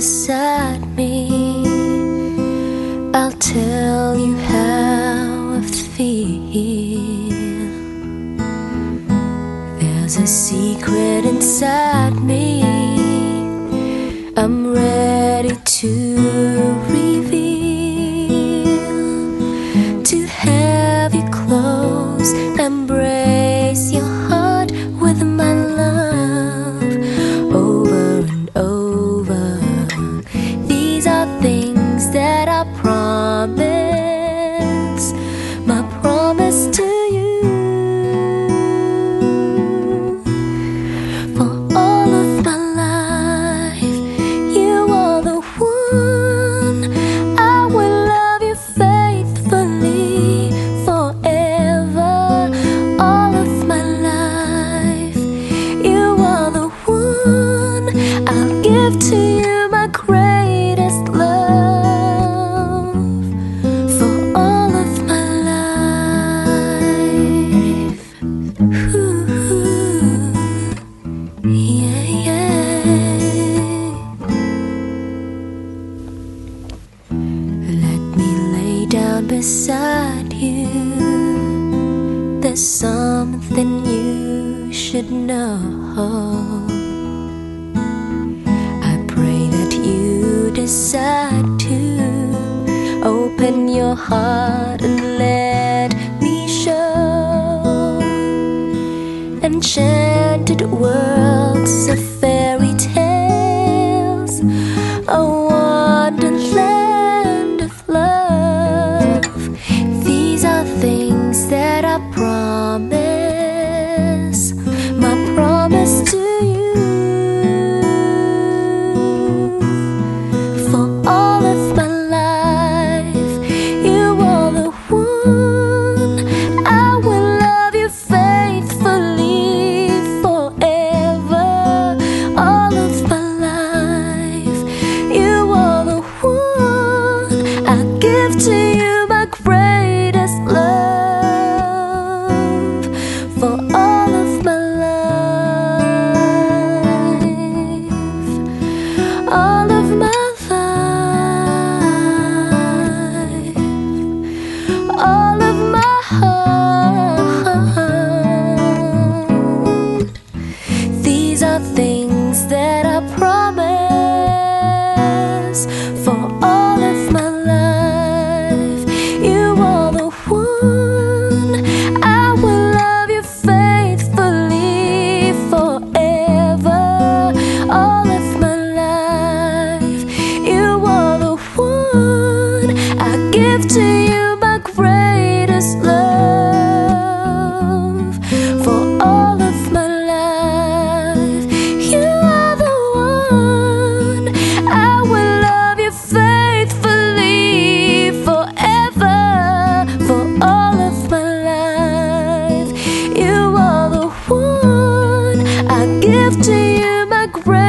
beside me. I'll tell you how I feel. There's a secret inside me. I'm ready to. Promise, beside you. There's something you should know. I pray that you decide to open your heart and let me show enchanted worlds of fairy give to you my greatest love for all of my life, all of my life, all of my heart. To you, my girl.